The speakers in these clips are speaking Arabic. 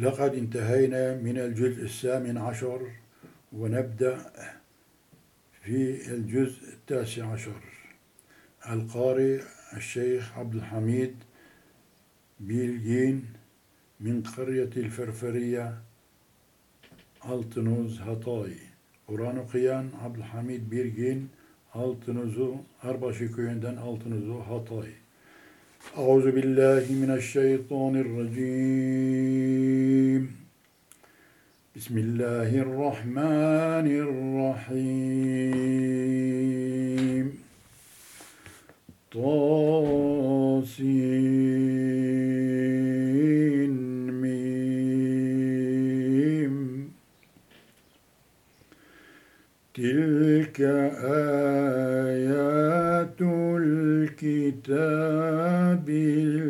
لقد انتهينا من الجزء الثامن عشر ونبدأ في الجزء التاسع عشر. القارئ الشيخ عبد الحميد بيلجين من قرية الفرفرية Altınuz Hatay Kur'an okuyan Abdülhamid Birgin أعوذ بالله من الشيطان الرجيم. بسم الله الرحمن الرحيم. طاسين ميم. تلك آه الكتاب المبين.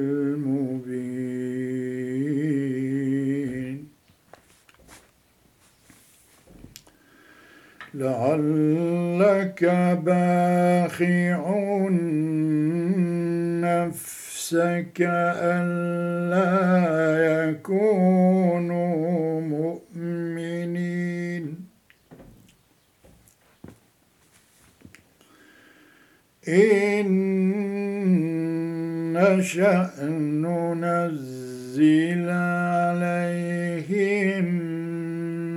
لعلك باخع نفسك ألا يكونوا مؤمنين إن نشأ ننزل عليهم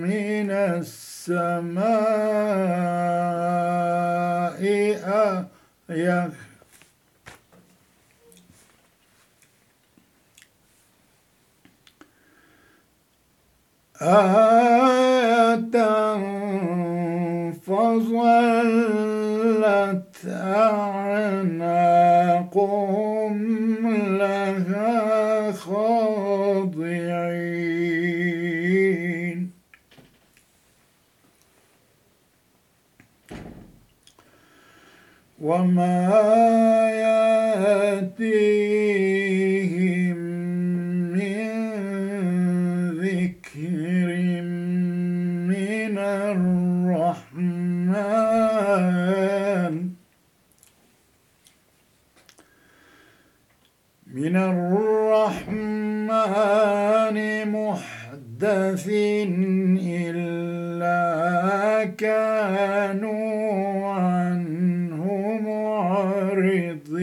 من السماء آية. آية فظلت أعناقهم لها خاضعين وما ياتيهم من ذكر من الرحمن من الرحمن محدث إلا كانوا عنه معرضين.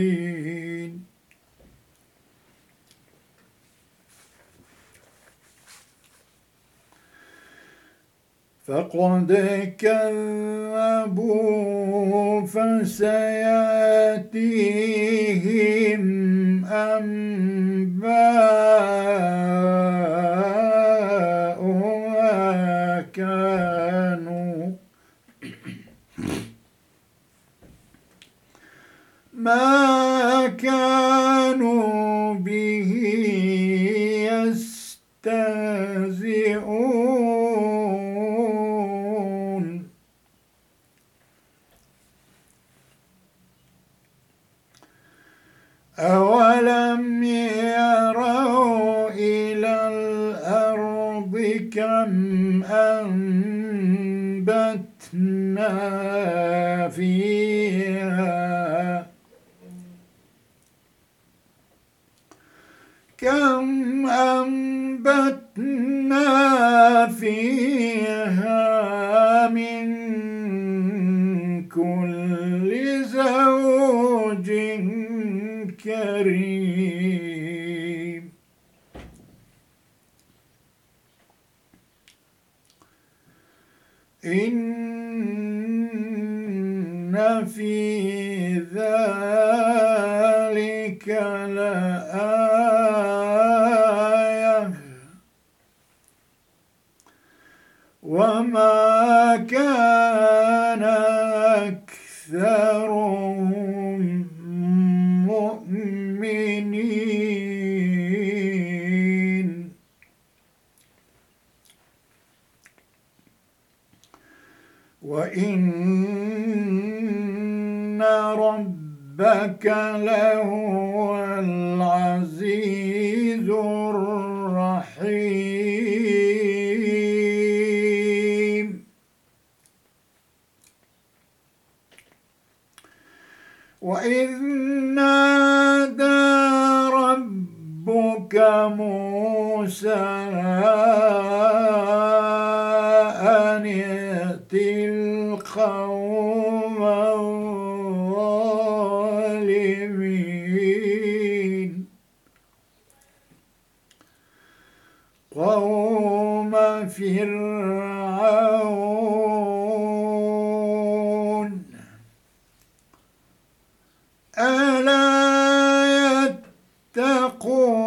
فقد كذبوا فسياتيهم أنباء ما كانوا ما كانوا كم أنبتنا فيها. كم أنبتنا فيها من كل زوج كريم. إن في ذلك لآية وما كان العزيز الرحيم. وإذ نادى ربك موسى ألا يتقون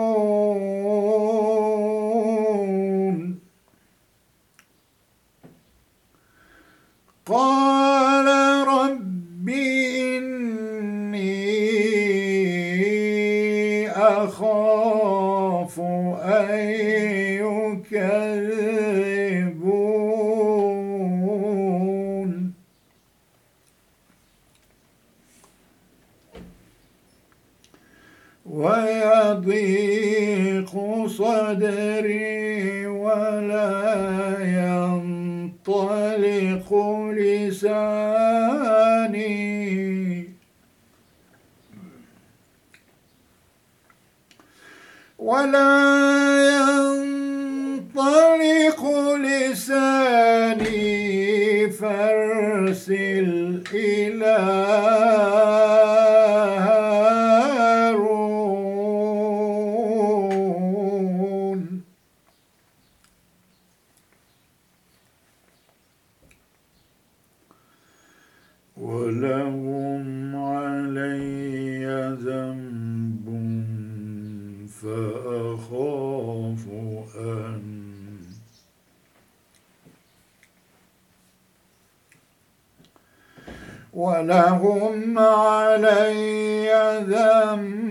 فأخاف أن ولهم علي ذنب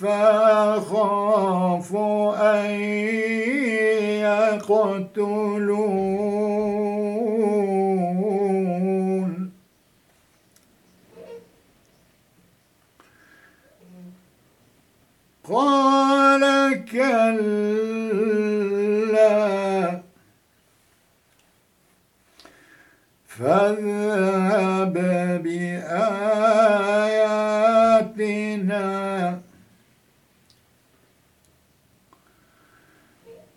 فأخاف أن يقتلون. قال كلا. فاذهب بآياتنا.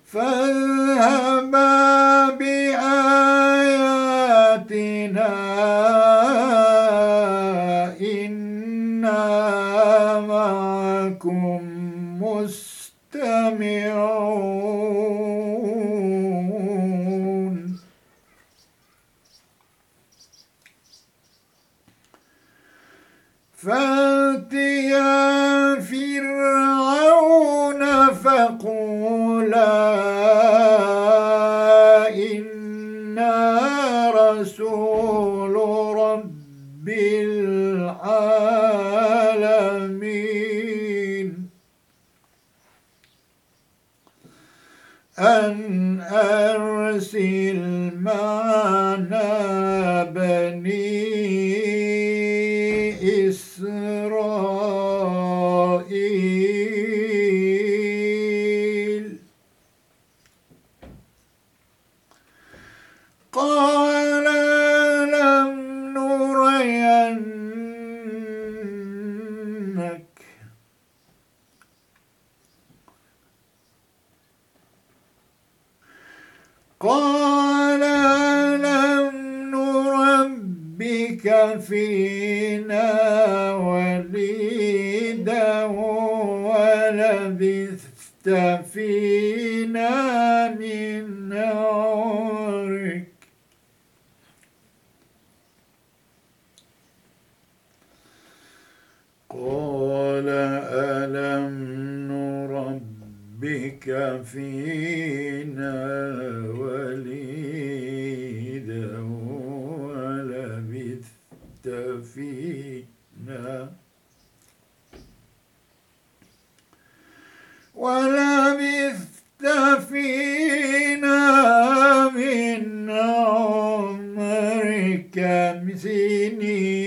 فاذهب بآياتنا. فأتيا فرعون فقولا فينا ولبثت فينا من عمرك سنين.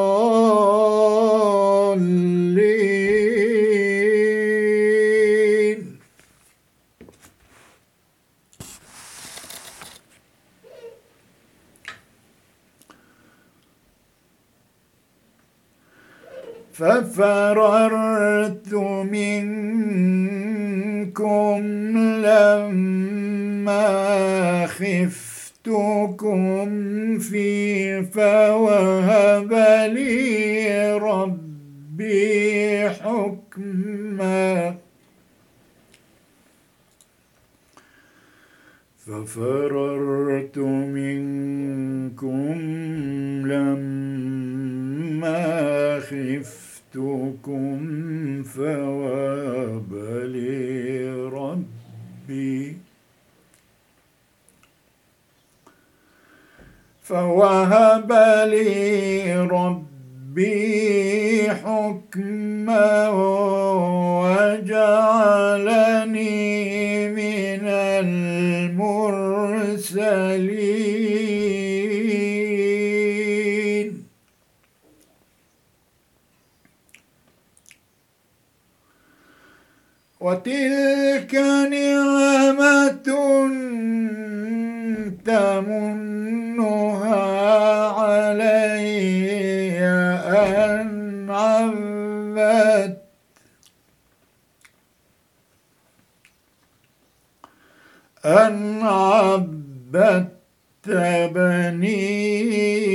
ففررت منكم لما خفتكم في فوهب لي ربي حكما. ففررت منكم لما خفتكم فواب فوهب لي ربي حكما وجعلني من المرسلين. وتلك نعمة تمنها علي أن عبدت أن عبدت بني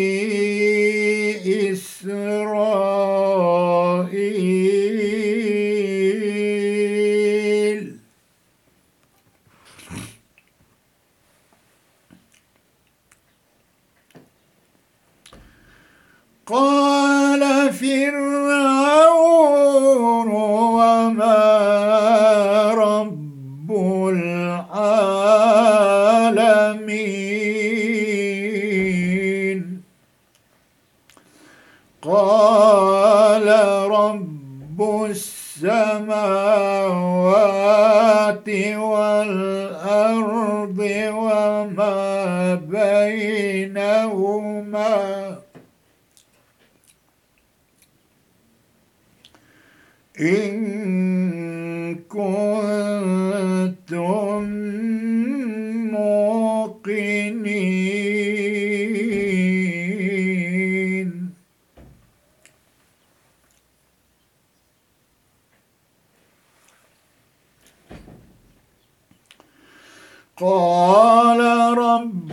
بينهما. إن كنتم موقنين. قال رب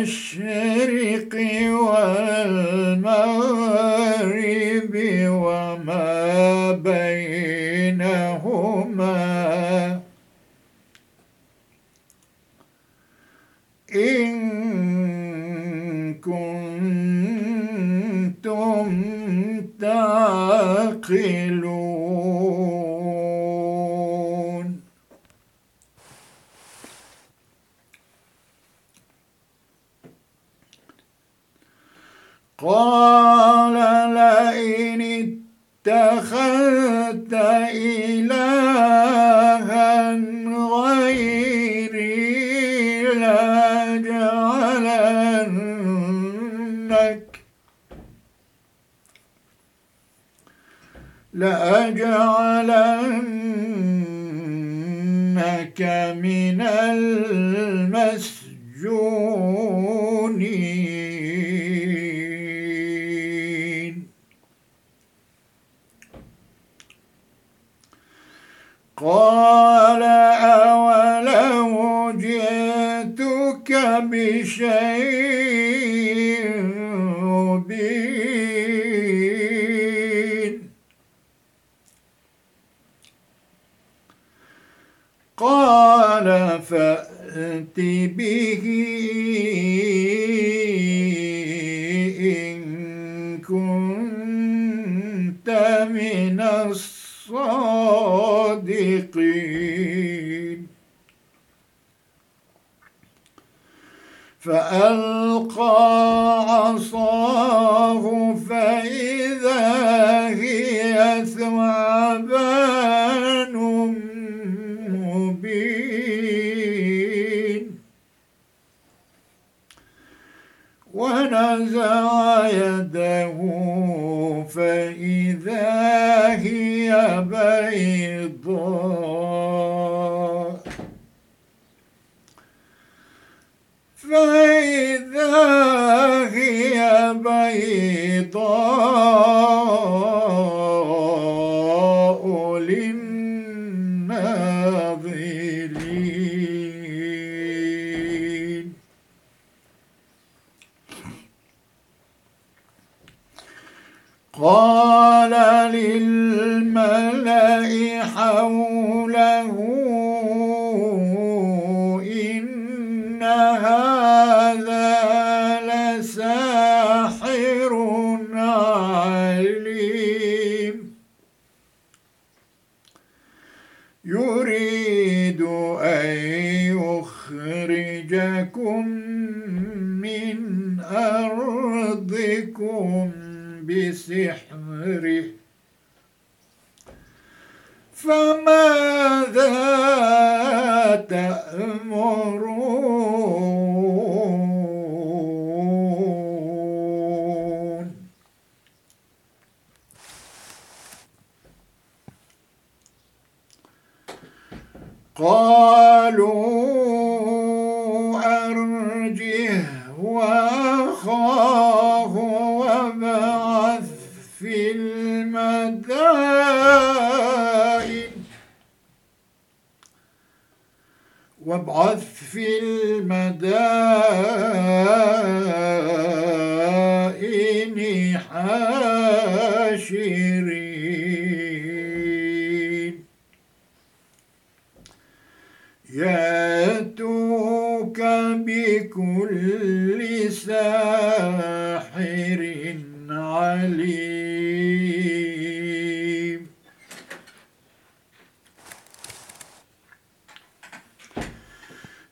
المشرق والمغرب وما بينهما. إن كنتم تعقلون قال لئن اتخذت إلها غيري لأجعلنك لأجعلنك من المسجونين قال أولو جئتك بشيء؟ مبين قال فأت به فألقى عصاه فإذا هي ثعبان مبين. ونزع يده فإذا هي بيضاء. فإذا هي بيضاء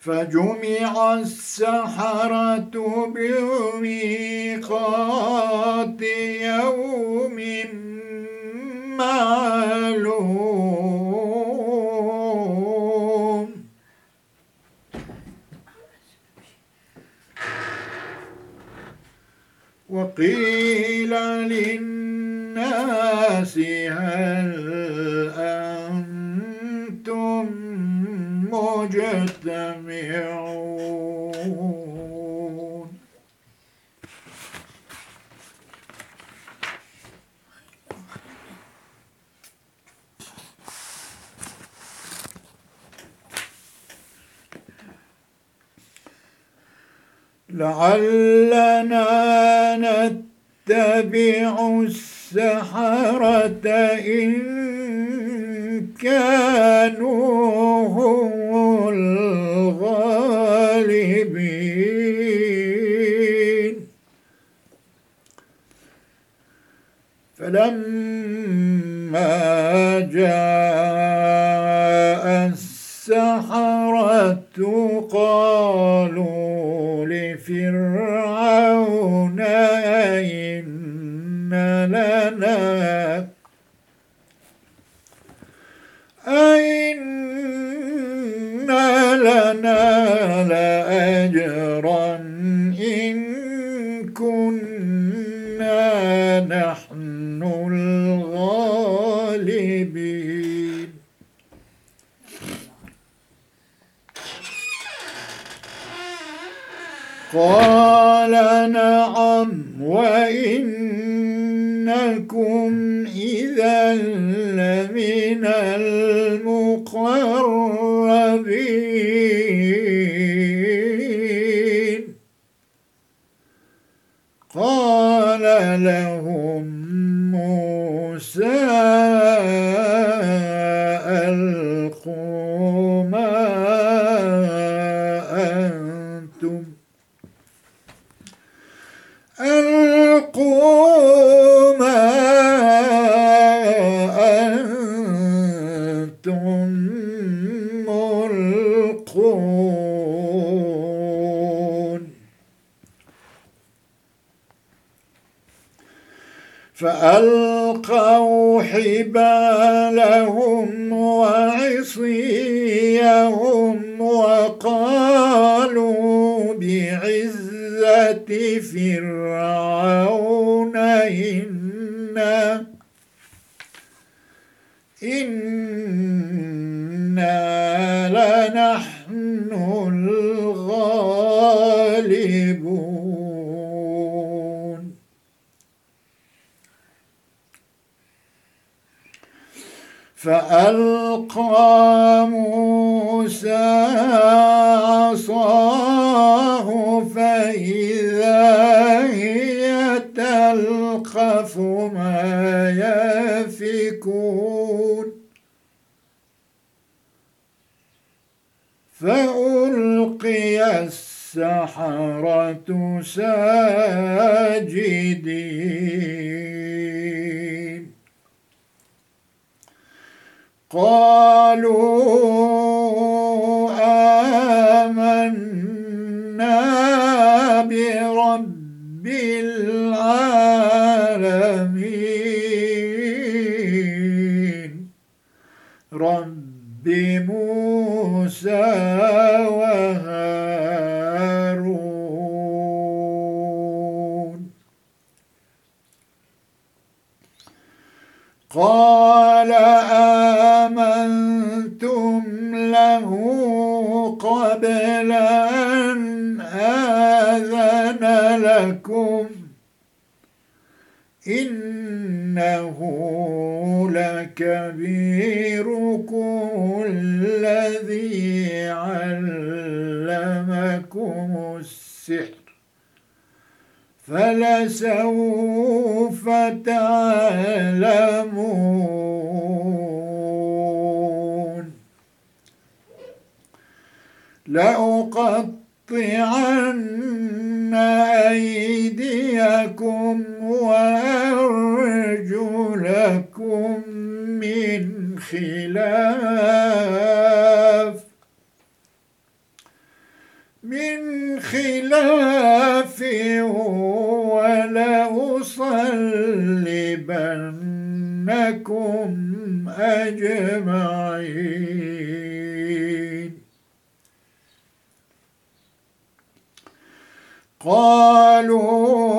فجمع السحرة بميقات يوم معلوم. وقيل لعلنا نتبع السحرة إن كانوا هم الغالبين. فلما جاء السحرة قالوا لفرعون أئن لنا قال نعم وإنكم إذا لمن المقربين. قال لهم فألقوا حبالهم وعصيهم وقالوا بعزة فرعون إنا فألقى موسى عصاه فإذا هي تلقف ما يفكون. فألقي السحرة ساجدين. قالوا آمنا برب العالمين. رب موسى وهارون. قال قبل أن آذن لكم إنه لكبيركم الذي علمكم السحر فلسوف تعلمون لأقطعن أيديكم وأرجلكم من خلاف. من خلاف ولأصلبنكم أجمعين. قالوا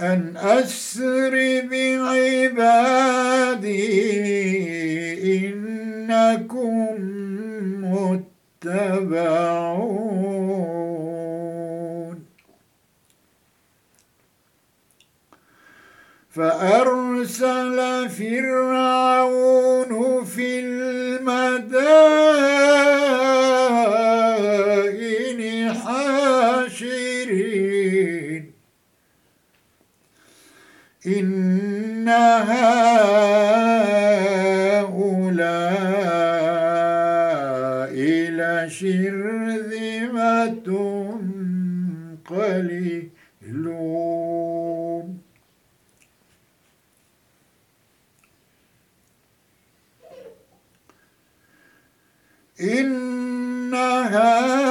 أن أسر بعبادي إنكم متبعون. فأرسل فرعون إن هؤلاء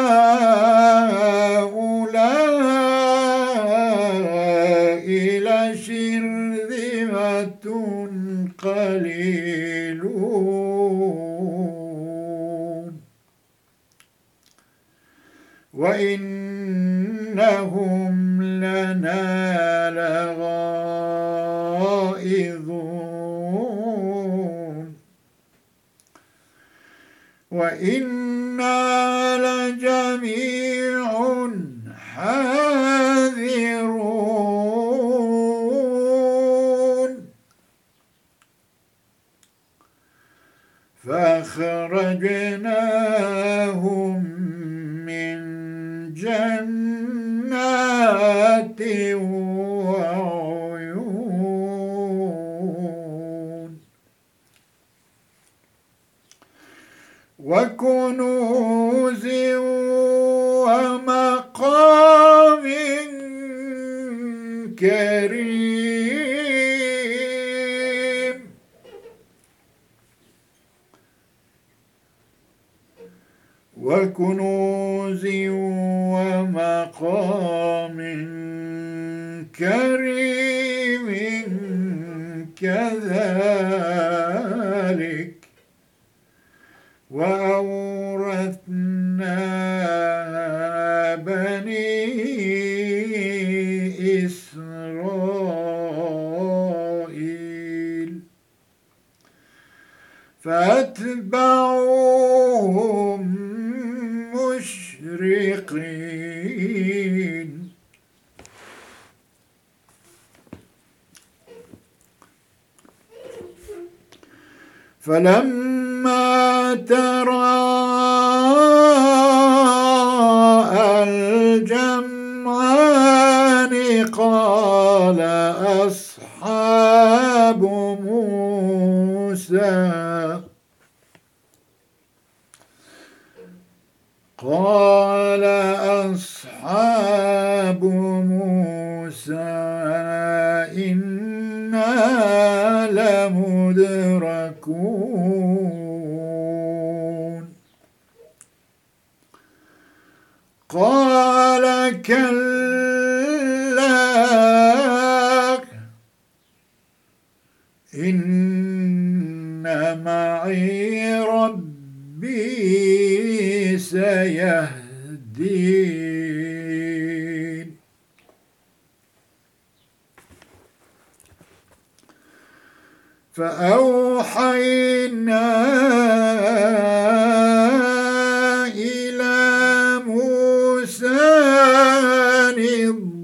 قليلون. وإنهم لنا لغائظون. وإنا لجميع حاذرون فأخرجناهم من جنات وعيون وكنوز ومقام كريم وكنوز ومقام كريم كذلك. وأورثنا بني إسرائيل فأتبعوهم فلما تراءى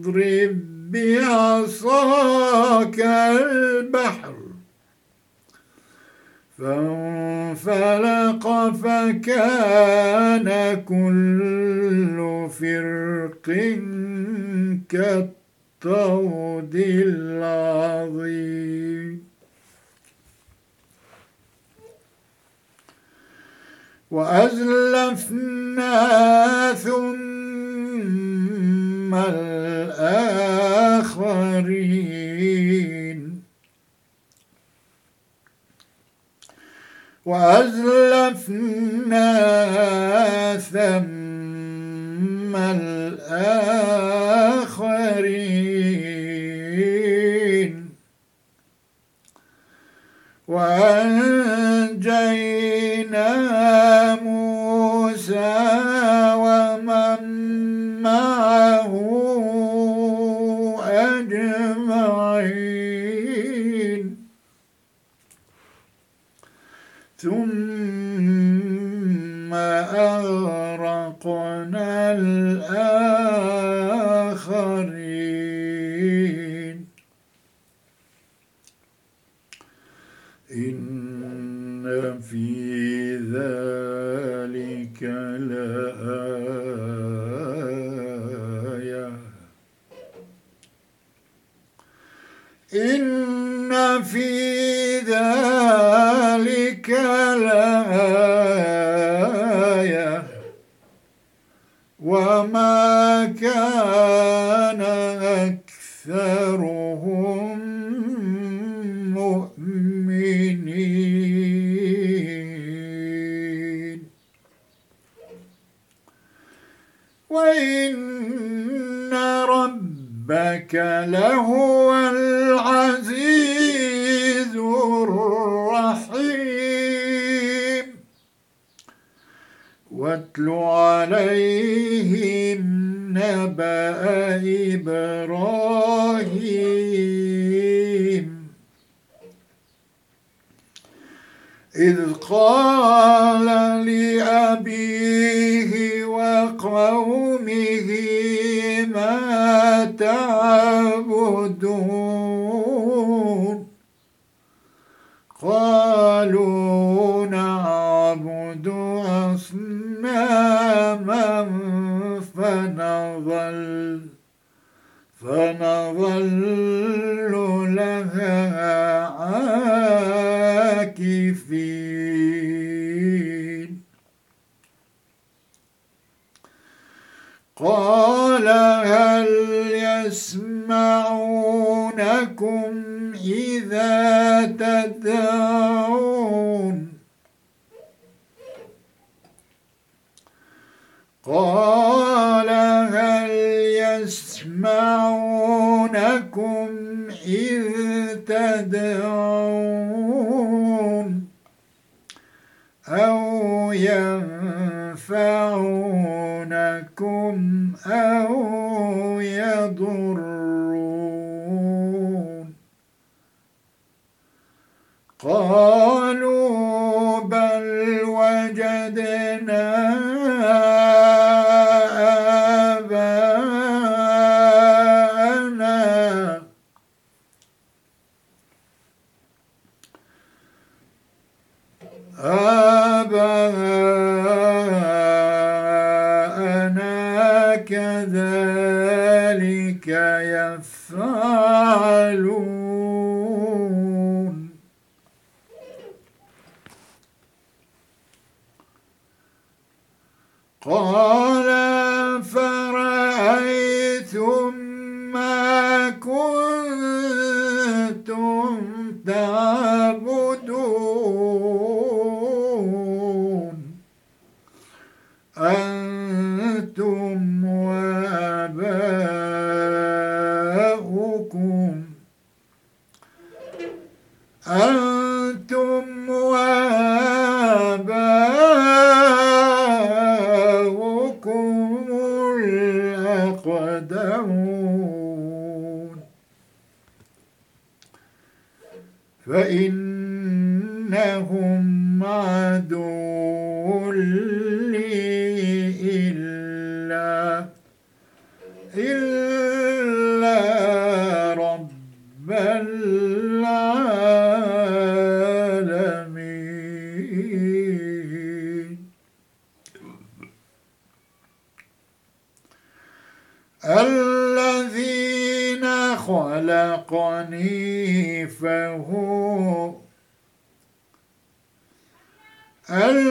اضرب بعصاك البحر. فانفلق فكان كل فرق كالطود العظيم. وأزلفنا ثم الآخرين. وأزلفنا ثم الآخرين. وأنجينا موسى ومن أغرقنا الآخرين. إن في ذلك فنظل فنظل لها عاكفين. قال هل يسمعونكم إذا تدعون قال هل يسمعونكم إذ تدعون أو ينفعونكم أو يضرون قالوا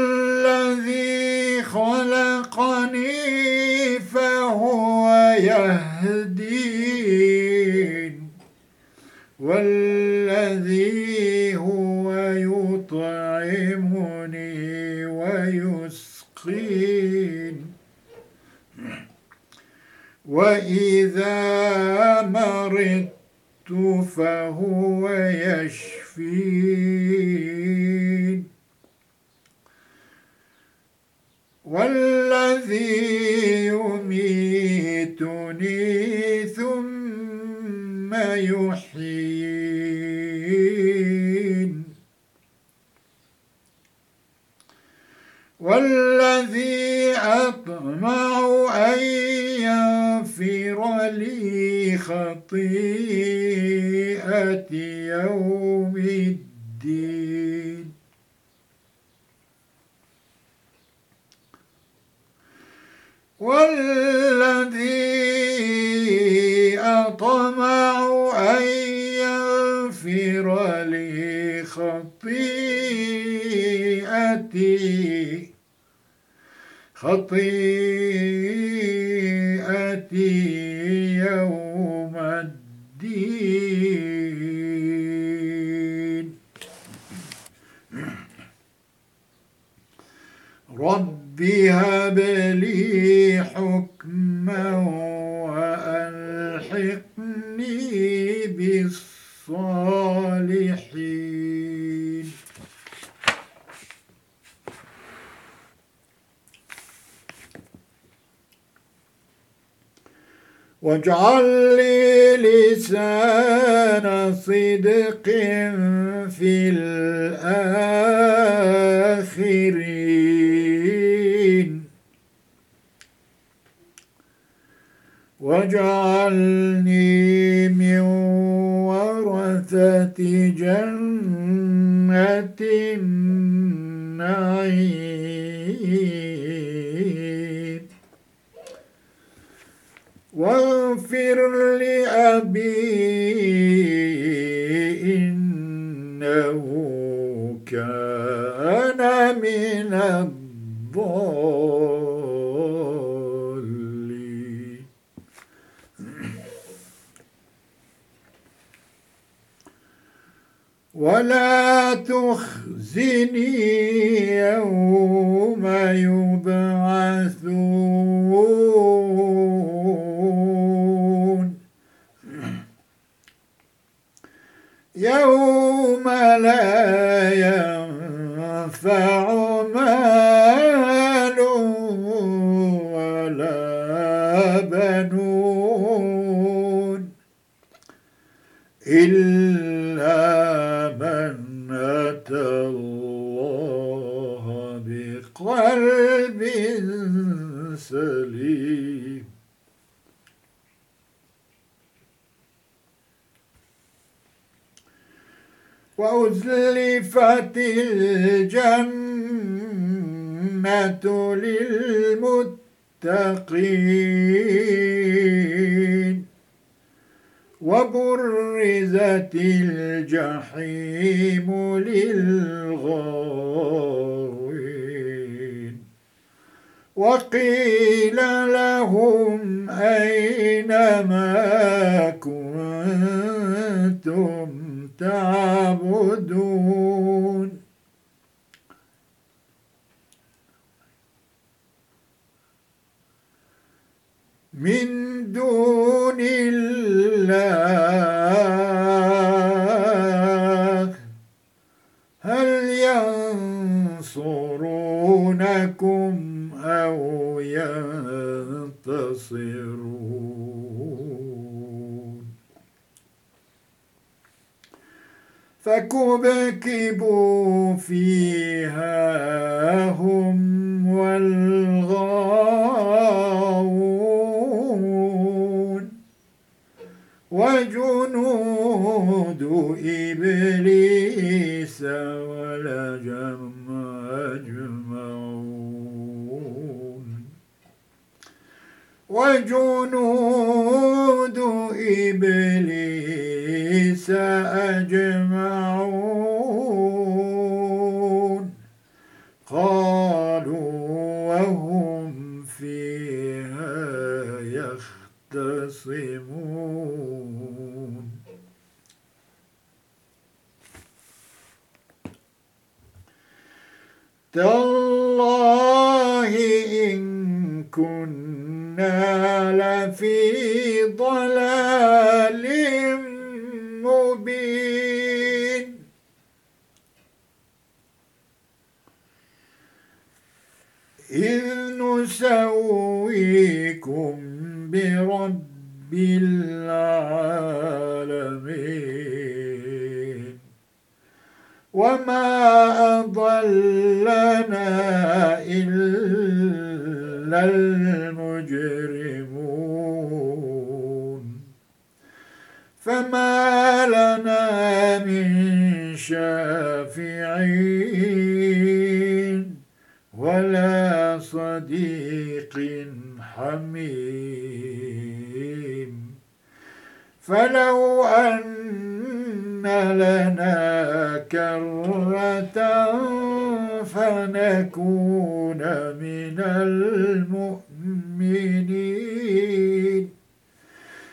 الذي خلقني فهو يهدين والذي هو يطعمني ويسقين. وإذا مرضت فهو يشفين. والذي يميتني ثم يحيين. والذي أطمع أن يغفر لي خطيئتي يوم الدين. والذي أطمع أن يغفر لي خطيئتي خطيئتي يوم الدين. رب هب لي حكما وألحقني بالصالحين. واجعل لي لسان صدق في الآخرين. واجعلني من ورثة جنة النعيم. واغفر لأبي إنه كان من الضالين. ولا تخزني يوم يبعثون. يوم لا سليم وأزلفت الجنة للمتقين. وبرزت الجحيم للغاوين وقيل لهم أين ما كنتم تعبدون؟ من دون الله فكبكبوا فيها هم والغاوون. وجنود إبليس وجنود إبليس أجمعون. قالوا وهم فيها يختصمون. تالله كنا لفي ضلال مبين. إذ نسويكم برب العالمين. وما أضلنا إلا فما لنا من شافعين ولا صديق حميم. فلو أن لنا كرة فنكون من المؤمنين.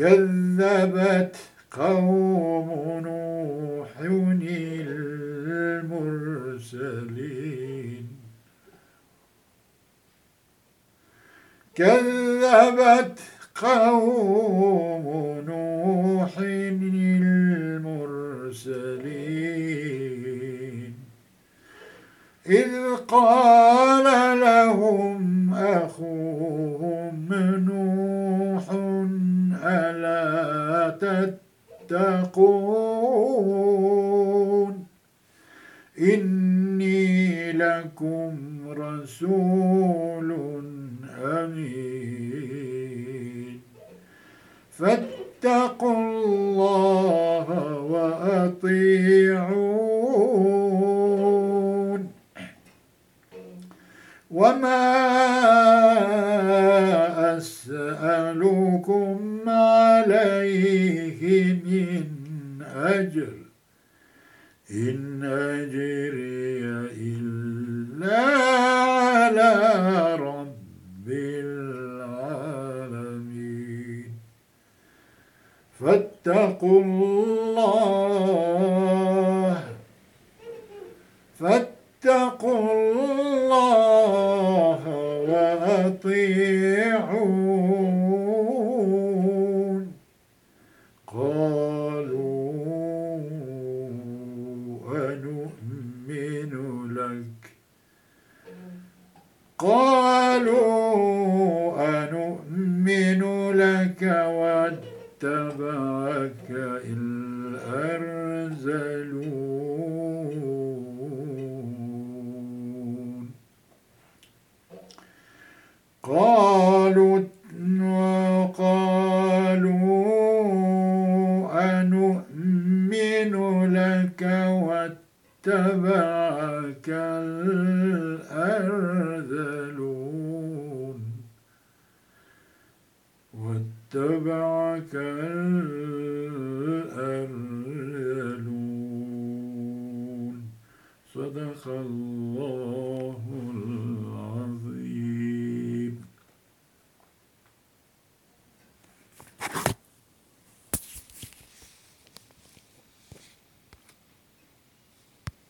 كذبت قوم نوح المرسلين كذبت قوم نوح المرسلين إذ قال لهم أخوهم نوح ألا تتقون إني لكم رسول أمين فاتقوا الله وأطيعون وما أسألكم عليه من أجر إن أجري إلا على رب العالمين فاتقوا الله فاتقوا الله وأطيعون قالوا أنؤمن لك. قالوا أنؤمن لك واتبعك الأرذلون قالوا وقالوا أنؤمن لك واتبعك الأرذلون. واتبعك الأرذلون. صدق الله.